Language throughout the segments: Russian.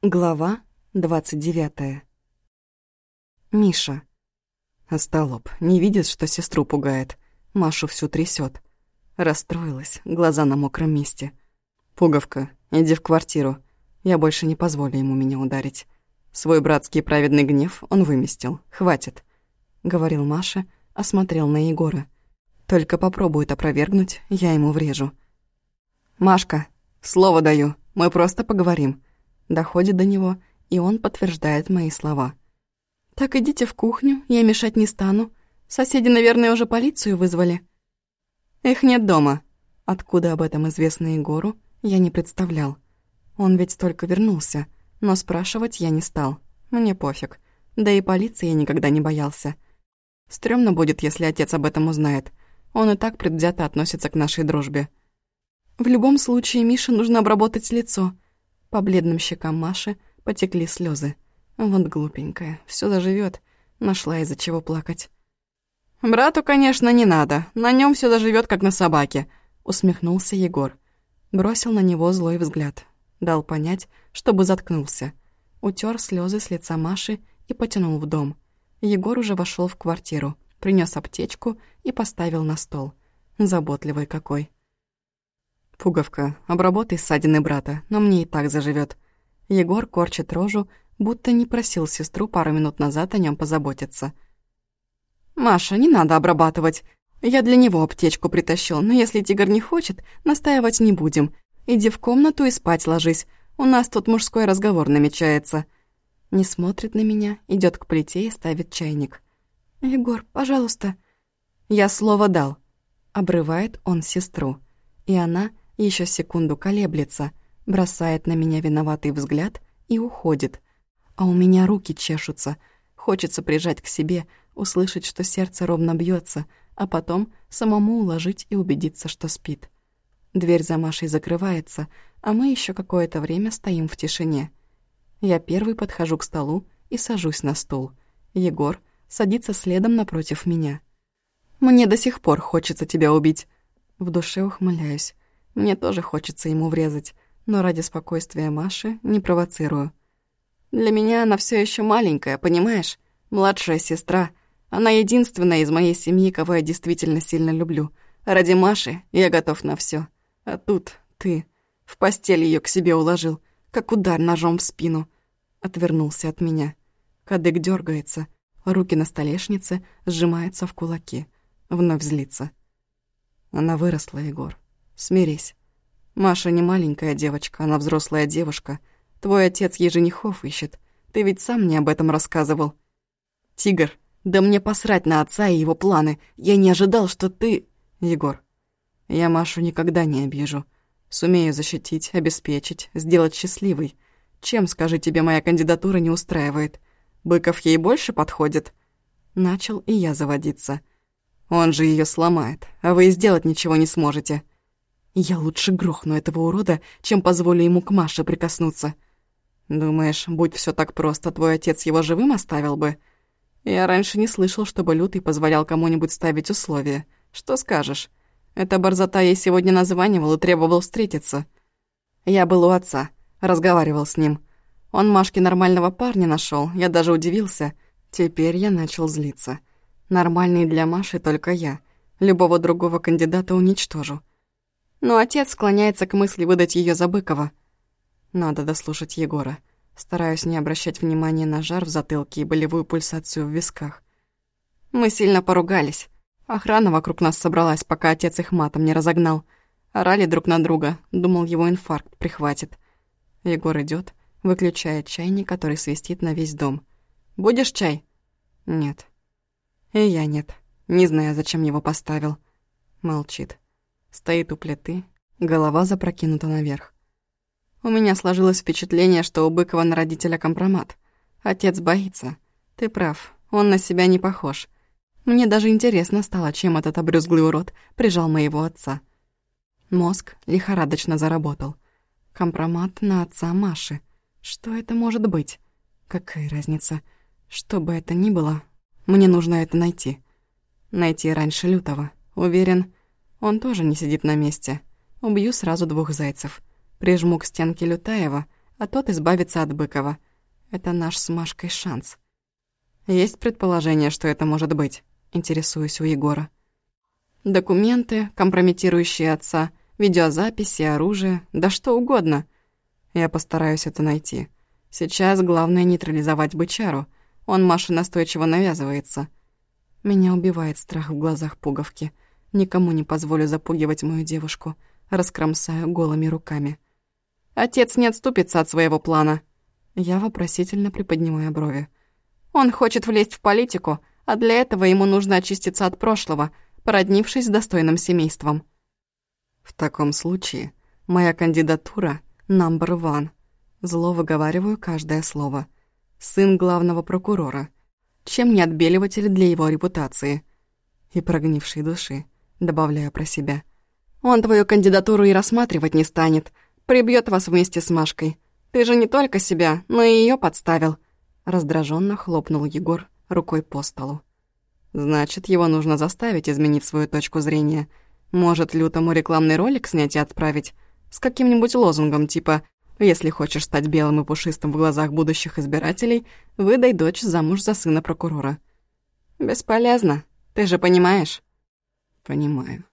Глава 29. Миша. Остолоп. Не видит, что сестру пугает. Машу всю трясет. Расстроилась, глаза на мокром месте. «Пуговка, иди в квартиру. Я больше не позволю ему меня ударить. Свой братский праведный гнев он выместил. Хватит», — говорил Маша, осмотрел на Егора. «Только попробует опровергнуть, я ему врежу». «Машка, слово даю, мы просто поговорим», — Доходит до него, и он подтверждает мои слова. «Так идите в кухню, я мешать не стану. Соседи, наверное, уже полицию вызвали». «Их нет дома». Откуда об этом известно Егору, я не представлял. Он ведь только вернулся, но спрашивать я не стал. Мне пофиг. Да и полиции я никогда не боялся. Стрёмно будет, если отец об этом узнает. Он и так предвзято относится к нашей дружбе. В любом случае, Мише нужно обработать лицо — по бледным щекам Маши потекли слезы. Вот глупенькая, все заживет. Нашла из-за чего плакать. «Брату, конечно, не надо. На нем все заживет, как на собаке», — усмехнулся Егор. Бросил на него злой взгляд. Дал понять, чтобы заткнулся. Утер слезы с лица Маши и потянул в дом. Егор уже вошел в квартиру, принес аптечку и поставил на стол. Заботливый какой. «Пуговка, обработай ссадины брата, но мне и так заживет. Егор корчит рожу, будто не просил сестру пару минут назад о нем позаботиться. «Маша, не надо обрабатывать. Я для него аптечку притащил, но если тигр не хочет, настаивать не будем. Иди в комнату и спать ложись. У нас тут мужской разговор намечается». Не смотрит на меня, идет к плите и ставит чайник. «Егор, пожалуйста». «Я слово дал». Обрывает он сестру. И она еще секунду колеблется, бросает на меня виноватый взгляд и уходит. А у меня руки чешутся. Хочется прижать к себе, услышать, что сердце ровно бьется, а потом самому уложить и убедиться, что спит. Дверь за Машей закрывается, а мы еще какое-то время стоим в тишине. Я первый подхожу к столу и сажусь на стул. Егор садится следом напротив меня. «Мне до сих пор хочется тебя убить». В душе ухмыляюсь. Мне тоже хочется ему врезать, но ради спокойствия Маши не провоцирую. Для меня она все еще маленькая, понимаешь? Младшая сестра. Она единственная из моей семьи, кого я действительно сильно люблю. Ради Маши я готов на все. А тут ты в постель ее к себе уложил, как удар ножом в спину. Отвернулся от меня. Кадык дергается, руки на столешнице сжимаются в кулаки. Вновь злится. Она выросла, Егор. Смирись. Маша не маленькая девочка, она взрослая девушка. Твой отец ей женихов ищет. Ты ведь сам мне об этом рассказывал. Тигр, да мне посрать на отца и его планы. Я не ожидал, что ты... Егор, я Машу никогда не обижу. Сумею защитить, обеспечить, сделать счастливой. Чем, скажи, тебе моя кандидатура не устраивает? Быков ей больше подходит? Начал и я заводиться. Он же ее сломает, а вы и сделать ничего не сможете. Я лучше грохну этого урода, чем позволю ему к Маше прикоснуться. Думаешь, будь все так просто, твой отец его живым оставил бы? Я раньше не слышал, чтобы Лютый позволял кому-нибудь ставить условия. Что скажешь? Эта борзота ей сегодня названивал и требовал встретиться. Я был у отца, разговаривал с ним. Он Машке нормального парня нашел, я даже удивился. Теперь я начал злиться. Нормальный для Маши только я. Любого другого кандидата уничтожу но отец склоняется к мысли выдать ее за Быкова. Надо дослушать Егора. Стараюсь не обращать внимания на жар в затылке и болевую пульсацию в висках. Мы сильно поругались. Охрана вокруг нас собралась, пока отец их матом не разогнал. Орали друг на друга, думал, его инфаркт прихватит. Егор идет, выключает чайник, который свистит на весь дом. «Будешь чай?» «Нет». «И я нет. Не знаю, зачем его поставил». Молчит. Стоит у плиты, голова запрокинута наверх. У меня сложилось впечатление, что у Быкова на родителя компромат. Отец боится. Ты прав, он на себя не похож. Мне даже интересно стало, чем этот обрюзглый урод прижал моего отца. Мозг лихорадочно заработал. Компромат на отца Маши. Что это может быть? Какая разница? Что бы это ни было, мне нужно это найти. Найти раньше лютого. Уверен, он тоже не сидит на месте. Убью сразу двух зайцев. Прижму к стенке Лютаева, а тот избавится от Быкова. Это наш с Машкой шанс. Есть предположение, что это может быть? Интересуюсь у Егора. Документы, компрометирующие отца, видеозаписи, оружие, да что угодно. Я постараюсь это найти. Сейчас главное нейтрализовать бычару. Он Маше настойчиво навязывается. Меня убивает страх в глазах пуговки. Никому не позволю запугивать мою девушку. Раскромсаю голыми руками. Отец не отступится от своего плана. Я вопросительно приподнимаю брови. Он хочет влезть в политику, а для этого ему нужно очиститься от прошлого, породнившись с достойным семейством. В таком случае моя кандидатура — number one. Зло выговариваю каждое слово. Сын главного прокурора. Чем не отбеливатель для его репутации? И прогнившей души, добавляю про себя. Он твою кандидатуру и рассматривать не станет. Прибьет вас вместе с Машкой. Ты же не только себя, но и ее подставил. Раздраженно хлопнул Егор рукой по столу. Значит, его нужно заставить изменить свою точку зрения — может, лютому рекламный ролик снять и отправить? С каким-нибудь лозунгом типа «Если хочешь стать белым и пушистым в глазах будущих избирателей, выдай дочь замуж за сына прокурора». «Бесполезно. Ты же понимаешь?» «Понимаю.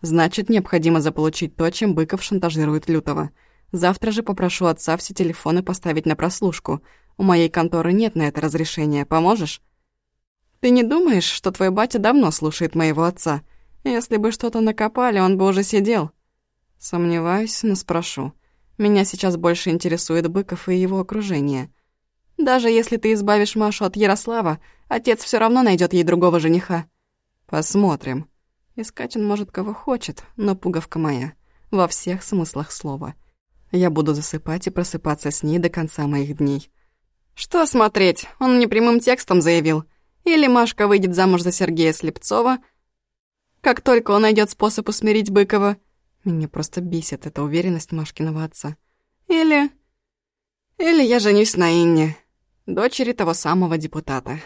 Значит, необходимо заполучить то, чем Быков шантажирует Лютого. Завтра же попрошу отца все телефоны поставить на прослушку. У моей конторы нет на это разрешения. Поможешь?» «Ты не думаешь, что твой батя давно слушает моего отца?» Если бы что-то накопали, он бы уже сидел. Сомневаюсь, но спрошу. Меня сейчас больше интересует Быков и его окружение. Даже если ты избавишь Машу от Ярослава, отец все равно найдет ей другого жениха. Посмотрим. Искать он может кого хочет, но пуговка моя. Во всех смыслах слова. Я буду засыпать и просыпаться с ней до конца моих дней. Что смотреть? Он мне прямым текстом заявил. Или Машка выйдет замуж за Сергея Слепцова, как только он найдет способ усмирить Быкова. Меня просто бесит эта уверенность Машкиного отца. Или... Или я женюсь на Инне, дочери того самого депутата.